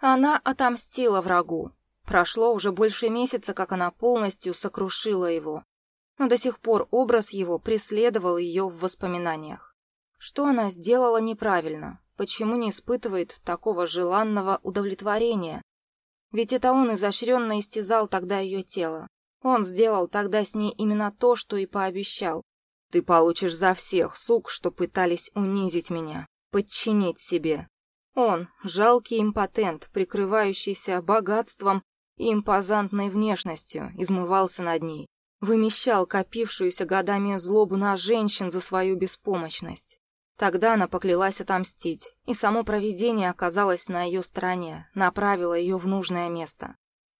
Она отомстила врагу. Прошло уже больше месяца, как она полностью сокрушила его. Но до сих пор образ его преследовал ее в воспоминаниях. Что она сделала неправильно? Почему не испытывает такого желанного удовлетворения? Ведь это он изощренно истязал тогда ее тело. Он сделал тогда с ней именно то, что и пообещал. «Ты получишь за всех, сук, что пытались унизить меня, подчинить себе, он, жалкий импотент, прикрывающийся богатством и импозантной внешностью, измывался над ней, вымещал копившуюся годами злобу на женщин за свою беспомощность. Тогда она поклялась отомстить, и само провидение оказалось на ее стороне, направило ее в нужное место.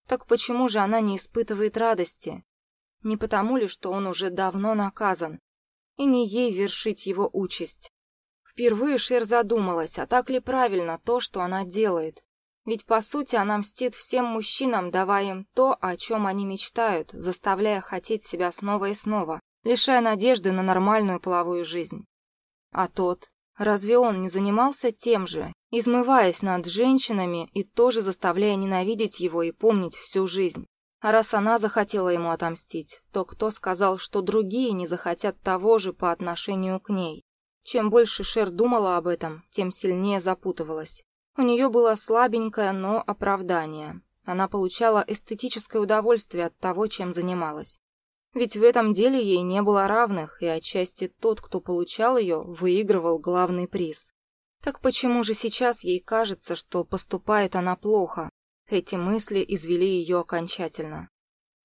Так почему же она не испытывает радости? Не потому ли, что он уже давно наказан, и не ей вершить его участь? Впервые Шер задумалась, а так ли правильно то, что она делает. Ведь, по сути, она мстит всем мужчинам, давая им то, о чем они мечтают, заставляя хотеть себя снова и снова, лишая надежды на нормальную половую жизнь. А тот, разве он не занимался тем же, измываясь над женщинами и тоже заставляя ненавидеть его и помнить всю жизнь? А раз она захотела ему отомстить, то кто сказал, что другие не захотят того же по отношению к ней? Чем больше Шер думала об этом, тем сильнее запутывалась. У нее было слабенькое, но оправдание. Она получала эстетическое удовольствие от того, чем занималась. Ведь в этом деле ей не было равных, и отчасти тот, кто получал ее, выигрывал главный приз. Так почему же сейчас ей кажется, что поступает она плохо? Эти мысли извели ее окончательно.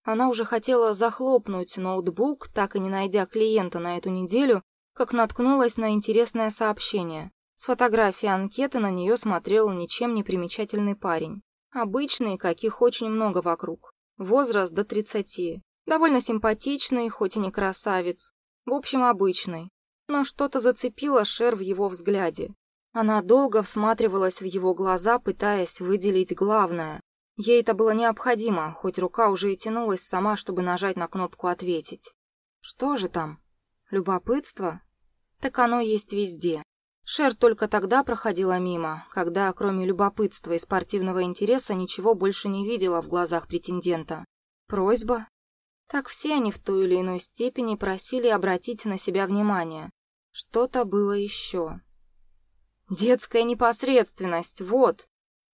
Она уже хотела захлопнуть ноутбук, так и не найдя клиента на эту неделю, как наткнулась на интересное сообщение. С фотографии анкеты на нее смотрел ничем не примечательный парень. Обычный, каких очень много вокруг. Возраст до 30. Довольно симпатичный, хоть и не красавец. В общем, обычный. Но что-то зацепило Шер в его взгляде. Она долго всматривалась в его глаза, пытаясь выделить главное. Ей это было необходимо, хоть рука уже и тянулась сама, чтобы нажать на кнопку «Ответить». Что же там? Любопытство? Так оно есть везде. Шер только тогда проходила мимо, когда, кроме любопытства и спортивного интереса, ничего больше не видела в глазах претендента. Просьба? Так все они в той или иной степени просили обратить на себя внимание. Что-то было еще. Детская непосредственность, вот.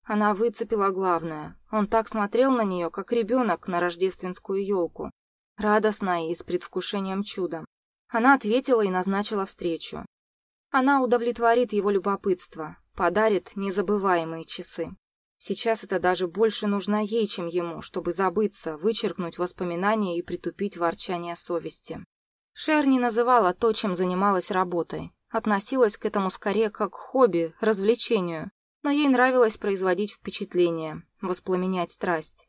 Она выцепила главное. Он так смотрел на нее, как ребенок на рождественскую елку. Радостно и с предвкушением чуда. Она ответила и назначила встречу. Она удовлетворит его любопытство, подарит незабываемые часы. Сейчас это даже больше нужно ей, чем ему, чтобы забыться, вычеркнуть воспоминания и притупить ворчание совести. Шер не называла то, чем занималась работой. Относилась к этому скорее как к хобби, развлечению. Но ей нравилось производить впечатление, воспламенять страсть.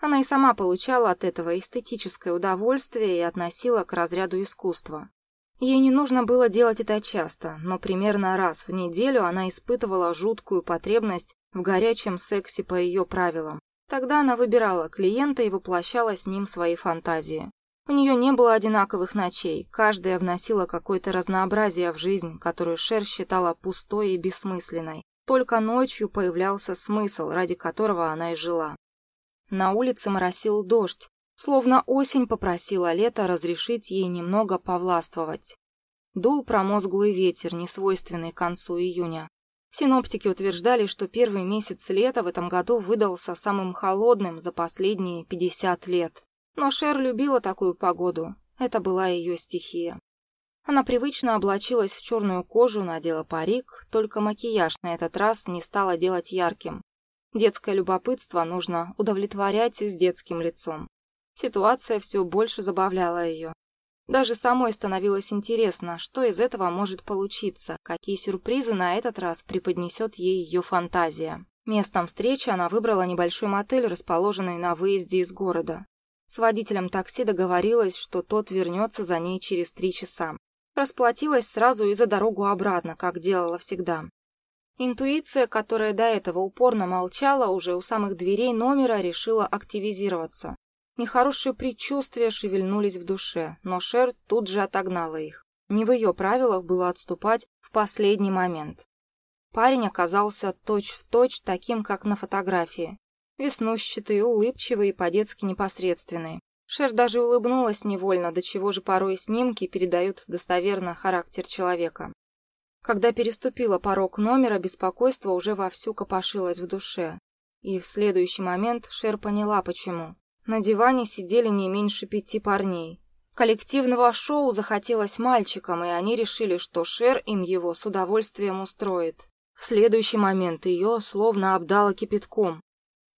Она и сама получала от этого эстетическое удовольствие и относила к разряду искусства. Ей не нужно было делать это часто, но примерно раз в неделю она испытывала жуткую потребность в горячем сексе по ее правилам. Тогда она выбирала клиента и воплощала с ним свои фантазии. У нее не было одинаковых ночей, каждая вносила какое-то разнообразие в жизнь, которую Шер считала пустой и бессмысленной. Только ночью появлялся смысл, ради которого она и жила. На улице моросил дождь, словно осень попросила лето разрешить ей немного повластвовать. Дул промозглый ветер, несвойственный к концу июня. Синоптики утверждали, что первый месяц лета в этом году выдался самым холодным за последние 50 лет. Но Шер любила такую погоду, это была ее стихия. Она привычно облачилась в черную кожу, надела парик, только макияж на этот раз не стала делать ярким. Детское любопытство нужно удовлетворять с детским лицом. Ситуация все больше забавляла ее. Даже самой становилось интересно, что из этого может получиться, какие сюрпризы на этот раз преподнесет ей ее фантазия. Местом встречи она выбрала небольшой мотель, расположенный на выезде из города. С водителем такси договорилась, что тот вернется за ней через три часа. Расплатилась сразу и за дорогу обратно, как делала всегда. Интуиция, которая до этого упорно молчала, уже у самых дверей номера решила активизироваться. Нехорошие предчувствия шевельнулись в душе, но Шер тут же отогнала их. Не в ее правилах было отступать в последний момент. Парень оказался точь-в-точь точь таким, как на фотографии. Веснущатый, улыбчивый и по-детски непосредственный. Шер даже улыбнулась невольно, до чего же порой снимки передают достоверно характер человека. Когда переступила порог номера, беспокойство уже вовсю копошилось в душе. И в следующий момент Шер поняла, почему. На диване сидели не меньше пяти парней. Коллективного шоу захотелось мальчикам, и они решили, что Шер им его с удовольствием устроит. В следующий момент ее словно обдало кипятком.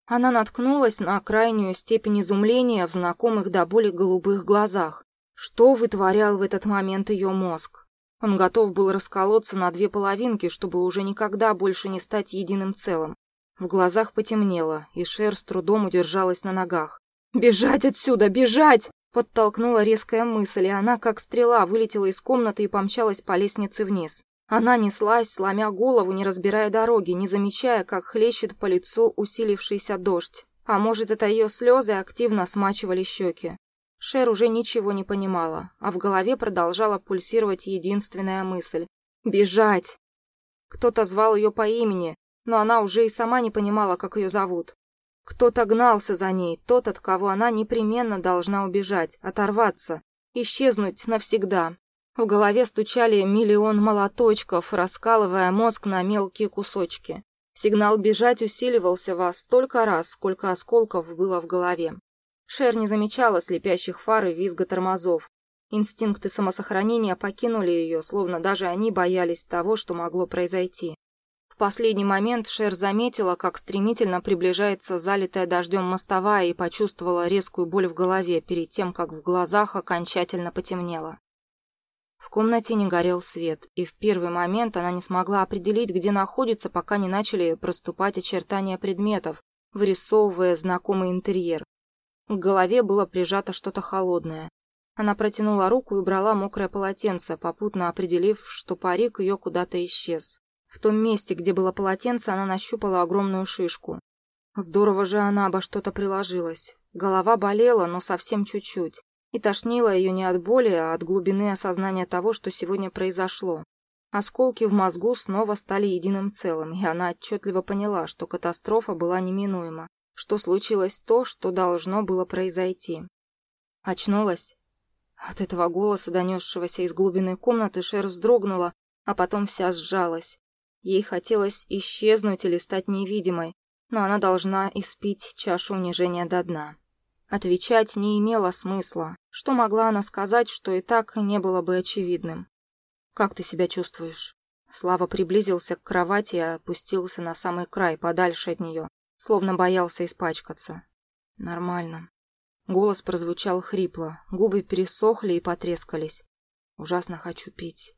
Она наткнулась на крайнюю степень изумления в знакомых до боли голубых глазах. Что вытворял в этот момент ее мозг? Он готов был расколоться на две половинки, чтобы уже никогда больше не стать единым целым. В глазах потемнело, и Шер с трудом удержалась на ногах. «Бежать отсюда, бежать!» Подтолкнула резкая мысль, и она, как стрела, вылетела из комнаты и помчалась по лестнице вниз. Она неслась, сломя голову, не разбирая дороги, не замечая, как хлещет по лицу усилившийся дождь. А может, это ее слезы активно смачивали щеки. Шер уже ничего не понимала, а в голове продолжала пульсировать единственная мысль — бежать. Кто-то звал ее по имени, но она уже и сама не понимала, как ее зовут. Кто-то гнался за ней, тот, от кого она непременно должна убежать, оторваться, исчезнуть навсегда. В голове стучали миллион молоточков, раскалывая мозг на мелкие кусочки. Сигнал бежать усиливался во столько раз, сколько осколков было в голове. Шер не замечала слепящих фар и визга тормозов. Инстинкты самосохранения покинули ее, словно даже они боялись того, что могло произойти. В последний момент Шер заметила, как стремительно приближается залитая дождем мостовая и почувствовала резкую боль в голове перед тем, как в глазах окончательно потемнело. В комнате не горел свет, и в первый момент она не смогла определить, где находится, пока не начали проступать очертания предметов, вырисовывая знакомый интерьер. К голове было прижато что-то холодное. Она протянула руку и убрала мокрое полотенце, попутно определив, что парик ее куда-то исчез. В том месте, где было полотенце, она нащупала огромную шишку. Здорово же она обо что-то приложилась. Голова болела, но совсем чуть-чуть. И тошнило ее не от боли, а от глубины осознания того, что сегодня произошло. Осколки в мозгу снова стали единым целым, и она отчетливо поняла, что катастрофа была неминуема, что случилось то, что должно было произойти. Очнулась. От этого голоса, донесшегося из глубины комнаты, Шер вздрогнула, а потом вся сжалась. Ей хотелось исчезнуть или стать невидимой, но она должна испить чашу унижения до дна. Отвечать не имело смысла. Что могла она сказать, что и так не было бы очевидным? «Как ты себя чувствуешь?» Слава приблизился к кровати и опустился на самый край, подальше от нее, словно боялся испачкаться. «Нормально». Голос прозвучал хрипло, губы пересохли и потрескались. «Ужасно хочу пить».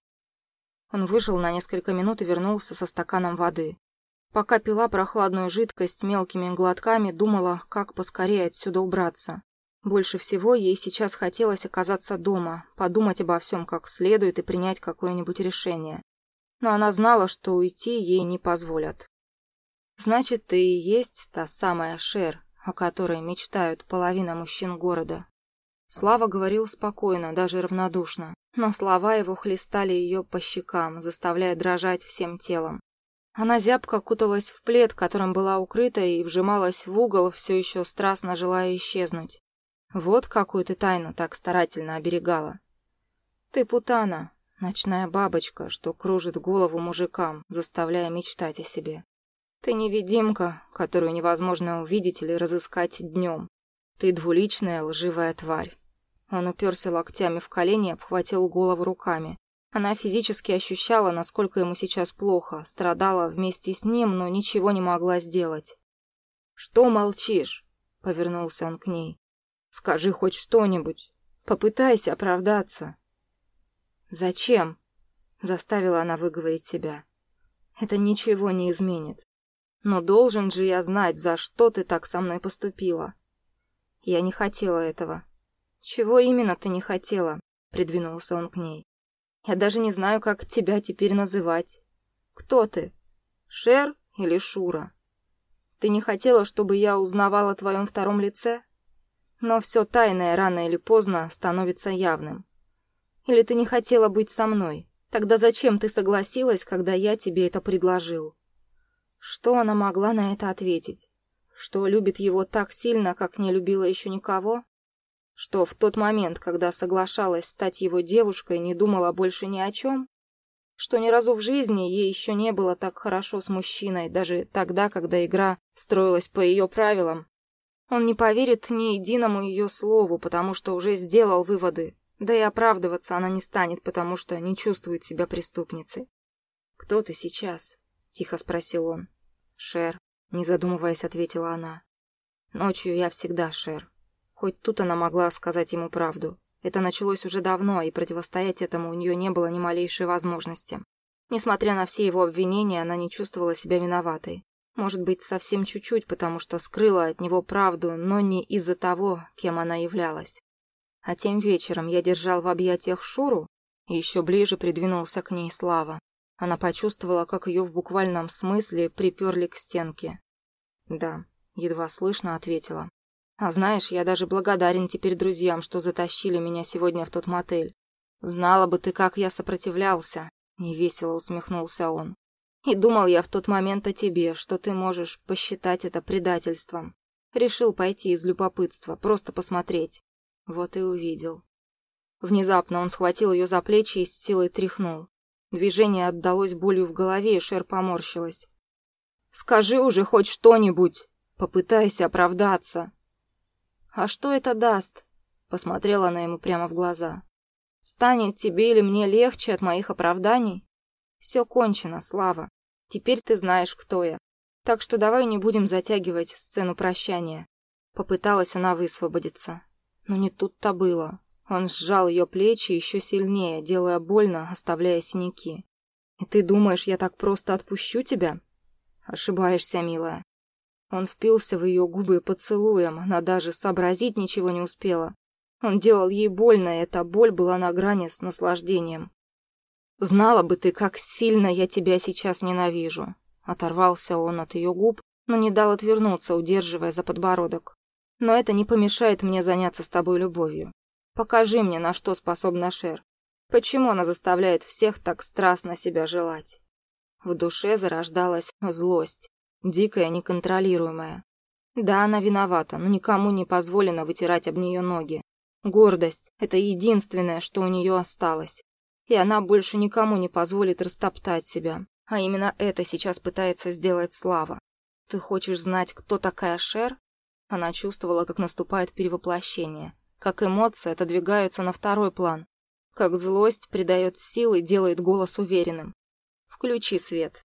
Он вышел на несколько минут и вернулся со стаканом воды. Пока пила прохладную жидкость мелкими глотками, думала, как поскорее отсюда убраться. Больше всего ей сейчас хотелось оказаться дома, подумать обо всем как следует и принять какое-нибудь решение. Но она знала, что уйти ей не позволят. Значит, ты и есть та самая Шер, о которой мечтают половина мужчин города. Слава говорил спокойно, даже равнодушно, но слова его хлестали ее по щекам, заставляя дрожать всем телом. Она зябко куталась в плед, которым была укрыта, и вжималась в угол, все еще страстно желая исчезнуть. Вот какую ты тайну так старательно оберегала. Ты путана, ночная бабочка, что кружит голову мужикам, заставляя мечтать о себе. Ты невидимка, которую невозможно увидеть или разыскать днем. Ты двуличная лживая тварь. Он уперся локтями в колени и обхватил голову руками. Она физически ощущала, насколько ему сейчас плохо, страдала вместе с ним, но ничего не могла сделать. «Что молчишь?» — повернулся он к ней. «Скажи хоть что-нибудь. Попытайся оправдаться». «Зачем?» — заставила она выговорить себя. «Это ничего не изменит. Но должен же я знать, за что ты так со мной поступила». «Я не хотела этого». «Чего именно ты не хотела?» — придвинулся он к ней. Я даже не знаю, как тебя теперь называть. Кто ты? Шер или Шура? Ты не хотела, чтобы я узнавала о твоем втором лице? Но все тайное рано или поздно становится явным. Или ты не хотела быть со мной, Тогда зачем ты согласилась, когда я тебе это предложил? Что она могла на это ответить? Что любит его так сильно, как не любила еще никого? Что в тот момент, когда соглашалась стать его девушкой, не думала больше ни о чем? Что ни разу в жизни ей еще не было так хорошо с мужчиной, даже тогда, когда игра строилась по ее правилам? Он не поверит ни единому ее слову, потому что уже сделал выводы, да и оправдываться она не станет, потому что не чувствует себя преступницей. «Кто ты сейчас?» — тихо спросил он. «Шер», — не задумываясь, ответила она. «Ночью я всегда Шер». Хоть тут она могла сказать ему правду. Это началось уже давно, и противостоять этому у нее не было ни малейшей возможности. Несмотря на все его обвинения, она не чувствовала себя виноватой. Может быть, совсем чуть-чуть, потому что скрыла от него правду, но не из-за того, кем она являлась. А тем вечером я держал в объятиях Шуру, и еще ближе придвинулся к ней Слава. Она почувствовала, как ее в буквальном смысле приперли к стенке. «Да», — едва слышно ответила. «А знаешь, я даже благодарен теперь друзьям, что затащили меня сегодня в тот мотель. Знала бы ты, как я сопротивлялся», — невесело усмехнулся он. «И думал я в тот момент о тебе, что ты можешь посчитать это предательством. Решил пойти из любопытства, просто посмотреть. Вот и увидел. Внезапно он схватил ее за плечи и с силой тряхнул. Движение отдалось болью в голове, и Шер поморщилась. «Скажи уже хоть что-нибудь! Попытайся оправдаться!» «А что это даст?» Посмотрела она ему прямо в глаза. «Станет тебе или мне легче от моих оправданий? Все кончено, Слава. Теперь ты знаешь, кто я. Так что давай не будем затягивать сцену прощания». Попыталась она высвободиться. Но не тут-то было. Он сжал ее плечи еще сильнее, делая больно, оставляя синяки. «И ты думаешь, я так просто отпущу тебя?» «Ошибаешься, милая». Он впился в ее губы поцелуем, она даже сообразить ничего не успела. Он делал ей больно, и эта боль была на грани с наслаждением. «Знала бы ты, как сильно я тебя сейчас ненавижу!» Оторвался он от ее губ, но не дал отвернуться, удерживая за подбородок. Но это не помешает мне заняться с тобой любовью. Покажи мне, на что способна Шер. Почему она заставляет всех так страстно себя желать? В душе зарождалась злость, дикая, неконтролируемая. Да, она виновата, но никому не позволено вытирать об нее ноги. Гордость – это единственное, что у нее осталось. И она больше никому не позволит растоптать себя. А именно это сейчас пытается сделать Слава. Ты хочешь знать, кто такая Шер? Она чувствовала, как наступает перевоплощение, как эмоции отодвигаются на второй план, как злость придает силы, делает голос уверенным. «Включи свет».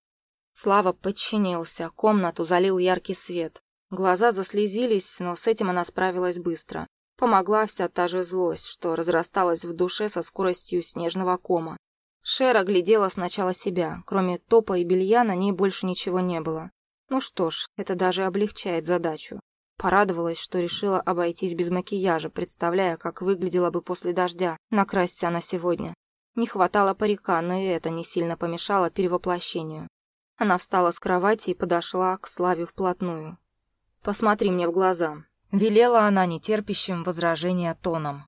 Слава подчинился, комнату залил яркий свет. Глаза заслезились, но с этим она справилась быстро. Помогла вся та же злость, что разрасталась в душе со скоростью снежного кома. Шера глядела сначала себя, кроме топа и белья на ней больше ничего не было. Ну что ж, это даже облегчает задачу. Порадовалась, что решила обойтись без макияжа, представляя, как выглядела бы после дождя, накрасься она сегодня. Не хватало парика, но и это не сильно помешало перевоплощению. Она встала с кровати и подошла к Славе вплотную. «Посмотри мне в глаза», — велела она нетерпящим возражения тоном.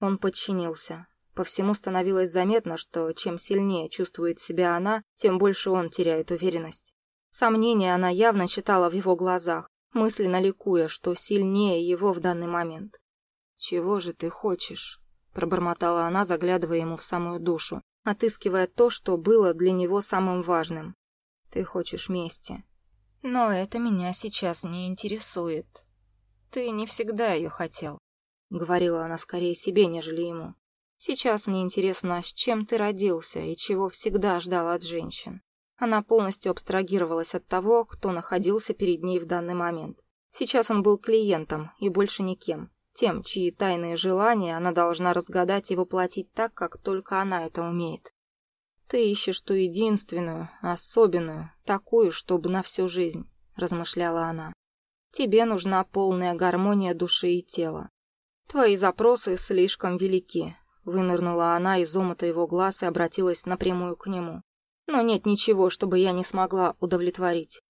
Он подчинился. По всему становилось заметно, что чем сильнее чувствует себя она, тем больше он теряет уверенность. Сомнения она явно читала в его глазах, мысленно ликуя, что сильнее его в данный момент. «Чего же ты хочешь?» – пробормотала она, заглядывая ему в самую душу, отыскивая то, что было для него самым важным. «Ты хочешь мести. Но это меня сейчас не интересует. Ты не всегда ее хотел», — говорила она скорее себе, нежели ему. «Сейчас мне интересно, с чем ты родился и чего всегда ждал от женщин. Она полностью абстрагировалась от того, кто находился перед ней в данный момент. Сейчас он был клиентом и больше никем. Тем, чьи тайные желания она должна разгадать и воплотить так, как только она это умеет. «Ты ищешь ту единственную, особенную, такую, чтобы на всю жизнь», – размышляла она. «Тебе нужна полная гармония души и тела. Твои запросы слишком велики», – вынырнула она из омута его глаз и обратилась напрямую к нему но нет ничего, чтобы я не смогла удовлетворить.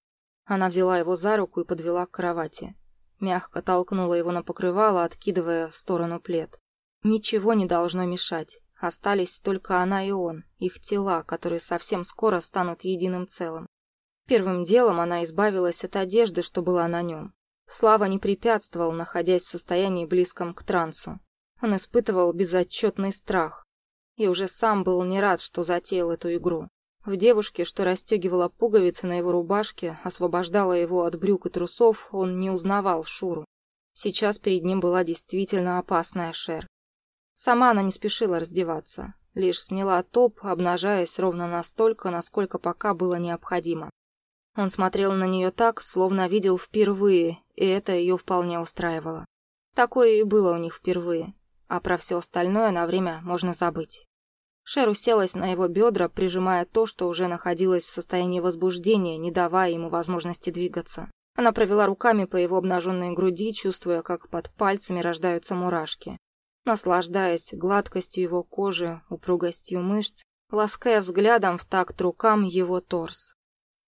Она взяла его за руку и подвела к кровати. Мягко толкнула его на покрывало, откидывая в сторону плед. Ничего не должно мешать. Остались только она и он, их тела, которые совсем скоро станут единым целым. Первым делом она избавилась от одежды, что была на нем. Слава не препятствовал, находясь в состоянии близком к трансу. Он испытывал безотчетный страх. И уже сам был не рад, что затеял эту игру. В девушке, что расстегивала пуговицы на его рубашке, освобождала его от брюк и трусов, он не узнавал Шуру. Сейчас перед ним была действительно опасная Шер. Сама она не спешила раздеваться, лишь сняла топ, обнажаясь ровно настолько, насколько пока было необходимо. Он смотрел на нее так, словно видел впервые, и это ее вполне устраивало. Такое и было у них впервые, а про все остальное на время можно забыть. Шер уселась на его бедра, прижимая то, что уже находилось в состоянии возбуждения, не давая ему возможности двигаться. Она провела руками по его обнаженной груди, чувствуя, как под пальцами рождаются мурашки наслаждаясь гладкостью его кожи, упругостью мышц, лаская взглядом в такт рукам его торс.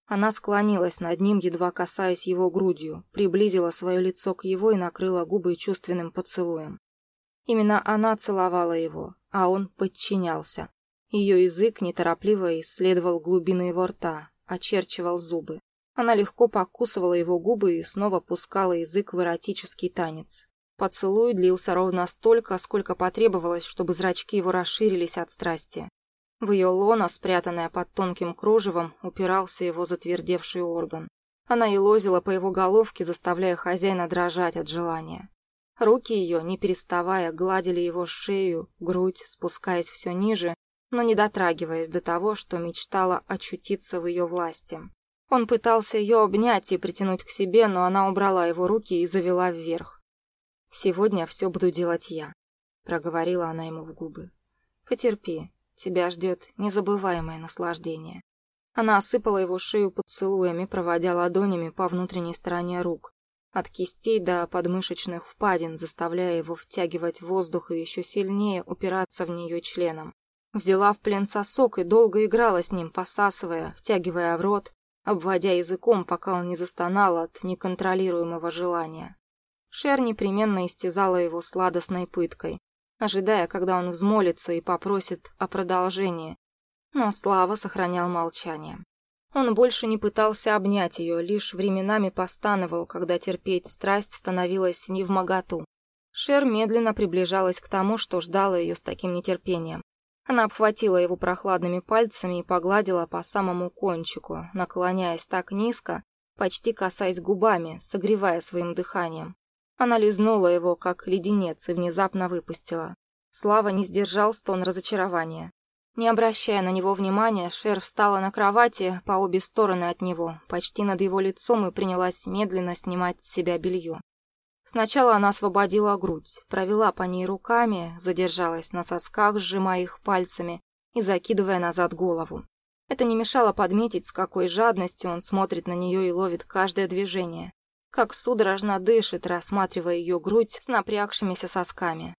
Она склонилась над ним, едва касаясь его грудью, приблизила свое лицо к его и накрыла губы чувственным поцелуем. Именно она целовала его, а он подчинялся. Ее язык неторопливо исследовал глубины его рта, очерчивал зубы. Она легко покусывала его губы и снова пускала язык в эротический танец. Поцелуй длился ровно столько, сколько потребовалось, чтобы зрачки его расширились от страсти. В ее лона, спрятанная под тонким кружевом, упирался его затвердевший орган. Она елозила по его головке, заставляя хозяина дрожать от желания. Руки ее, не переставая, гладили его шею, грудь, спускаясь все ниже, но не дотрагиваясь до того, что мечтала очутиться в ее власти. Он пытался ее обнять и притянуть к себе, но она убрала его руки и завела вверх. «Сегодня все буду делать я», — проговорила она ему в губы. «Потерпи, тебя ждет незабываемое наслаждение». Она осыпала его шею поцелуями, проводя ладонями по внутренней стороне рук, от кистей до подмышечных впадин, заставляя его втягивать воздух и еще сильнее упираться в нее членом. Взяла в плен сосок и долго играла с ним, посасывая, втягивая в рот, обводя языком, пока он не застонал от неконтролируемого желания. Шер непременно истязала его сладостной пыткой, ожидая, когда он взмолится и попросит о продолжении. Но Слава сохранял молчание. Он больше не пытался обнять ее, лишь временами постановал, когда терпеть страсть становилась невмоготу. Шер медленно приближалась к тому, что ждала ее с таким нетерпением. Она обхватила его прохладными пальцами и погладила по самому кончику, наклоняясь так низко, почти касаясь губами, согревая своим дыханием. Она лизнула его, как леденец, и внезапно выпустила. Слава не сдержал стон разочарования. Не обращая на него внимания, Шер встала на кровати по обе стороны от него, почти над его лицом и принялась медленно снимать с себя белье. Сначала она освободила грудь, провела по ней руками, задержалась на сосках, сжимая их пальцами и закидывая назад голову. Это не мешало подметить, с какой жадностью он смотрит на нее и ловит каждое движение как судорожно дышит, рассматривая ее грудь с напрягшимися сосками.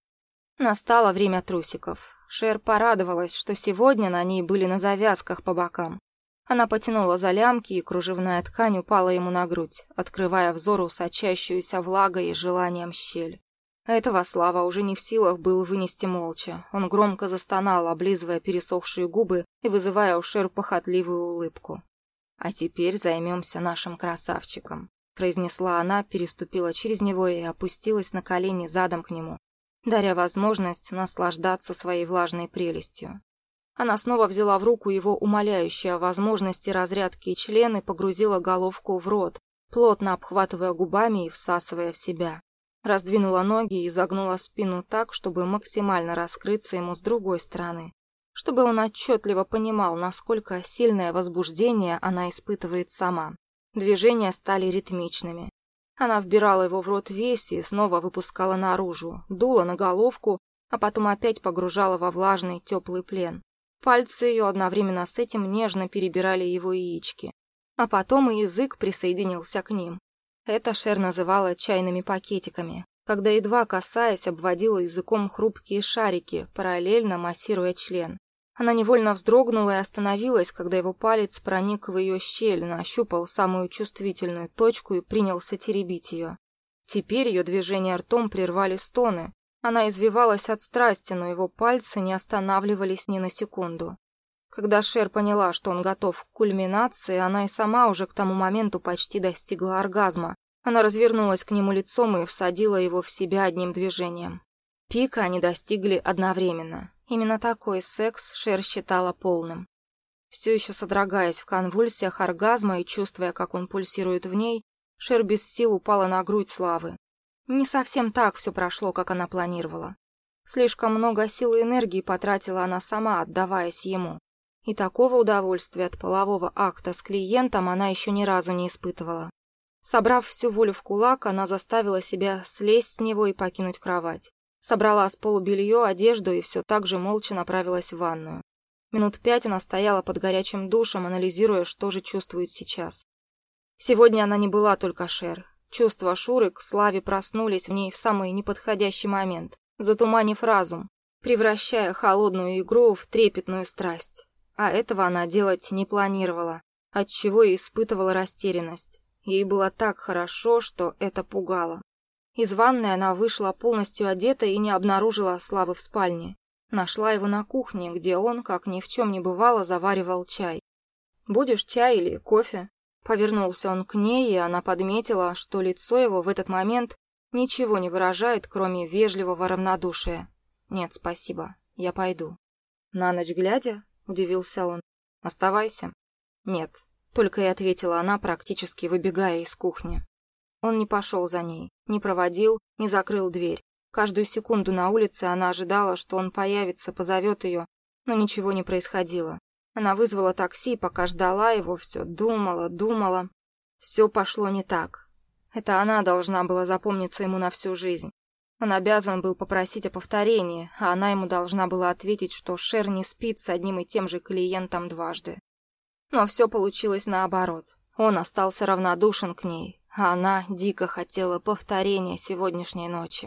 Настало время трусиков. Шер порадовалась, что сегодня на ней были на завязках по бокам. Она потянула за лямки, и кружевная ткань упала ему на грудь, открывая взору сочащуюся влагой и желанием щель. Этого Слава уже не в силах был вынести молча. Он громко застонал, облизывая пересохшие губы и вызывая у Шер похотливую улыбку. «А теперь займемся нашим красавчиком», произнесла она, переступила через него и опустилась на колени задом к нему, даря возможность наслаждаться своей влажной прелестью. Она снова взяла в руку его умоляющие возможности разрядки член и погрузила головку в рот, плотно обхватывая губами и всасывая в себя. Раздвинула ноги и загнула спину так, чтобы максимально раскрыться ему с другой стороны, чтобы он отчетливо понимал, насколько сильное возбуждение она испытывает сама. Движения стали ритмичными. Она вбирала его в рот весь и снова выпускала наружу, дула на головку, а потом опять погружала во влажный теплый плен. Пальцы ее одновременно с этим нежно перебирали его яички. А потом и язык присоединился к ним. Это Шер называла чайными пакетиками, когда, едва касаясь, обводила языком хрупкие шарики, параллельно массируя член. Она невольно вздрогнула и остановилась, когда его палец проник в ее щель, нащупал самую чувствительную точку и принялся теребить ее. Теперь ее движения ртом прервали стоны. Она извивалась от страсти, но его пальцы не останавливались ни на секунду. Когда Шер поняла, что он готов к кульминации, она и сама уже к тому моменту почти достигла оргазма. Она развернулась к нему лицом и всадила его в себя одним движением. Пика они достигли одновременно. Именно такой секс Шер считала полным. Все еще содрогаясь в конвульсиях оргазма и чувствуя, как он пульсирует в ней, Шер без сил упала на грудь Славы. Не совсем так все прошло, как она планировала. Слишком много сил и энергии потратила она сама, отдаваясь ему. И такого удовольствия от полового акта с клиентом она еще ни разу не испытывала. Собрав всю волю в кулак, она заставила себя слезть с него и покинуть кровать. Собрала с полу белье, одежду и все так же молча направилась в ванную. Минут пять она стояла под горячим душем, анализируя, что же чувствует сейчас. Сегодня она не была только Шер. Чувства Шуры к Славе проснулись в ней в самый неподходящий момент, затуманив разум, превращая холодную игру в трепетную страсть. А этого она делать не планировала, отчего и испытывала растерянность. Ей было так хорошо, что это пугало. Из ванной она вышла полностью одета и не обнаружила Славы в спальне. Нашла его на кухне, где он, как ни в чем не бывало, заваривал чай. «Будешь чай или кофе?» Повернулся он к ней, и она подметила, что лицо его в этот момент ничего не выражает, кроме вежливого равнодушия. «Нет, спасибо, я пойду». «На ночь глядя?» – удивился он. «Оставайся». «Нет», – только и ответила она, практически выбегая из кухни. Он не пошел за ней, не проводил, не закрыл дверь. Каждую секунду на улице она ожидала, что он появится, позовет ее, но ничего не происходило. Она вызвала такси, пока ждала его, все думала, думала. Все пошло не так. Это она должна была запомниться ему на всю жизнь. Он обязан был попросить о повторении, а она ему должна была ответить, что Шер не спит с одним и тем же клиентом дважды. Но все получилось наоборот. Он остался равнодушен к ней, она дико хотела повторения сегодняшней ночи.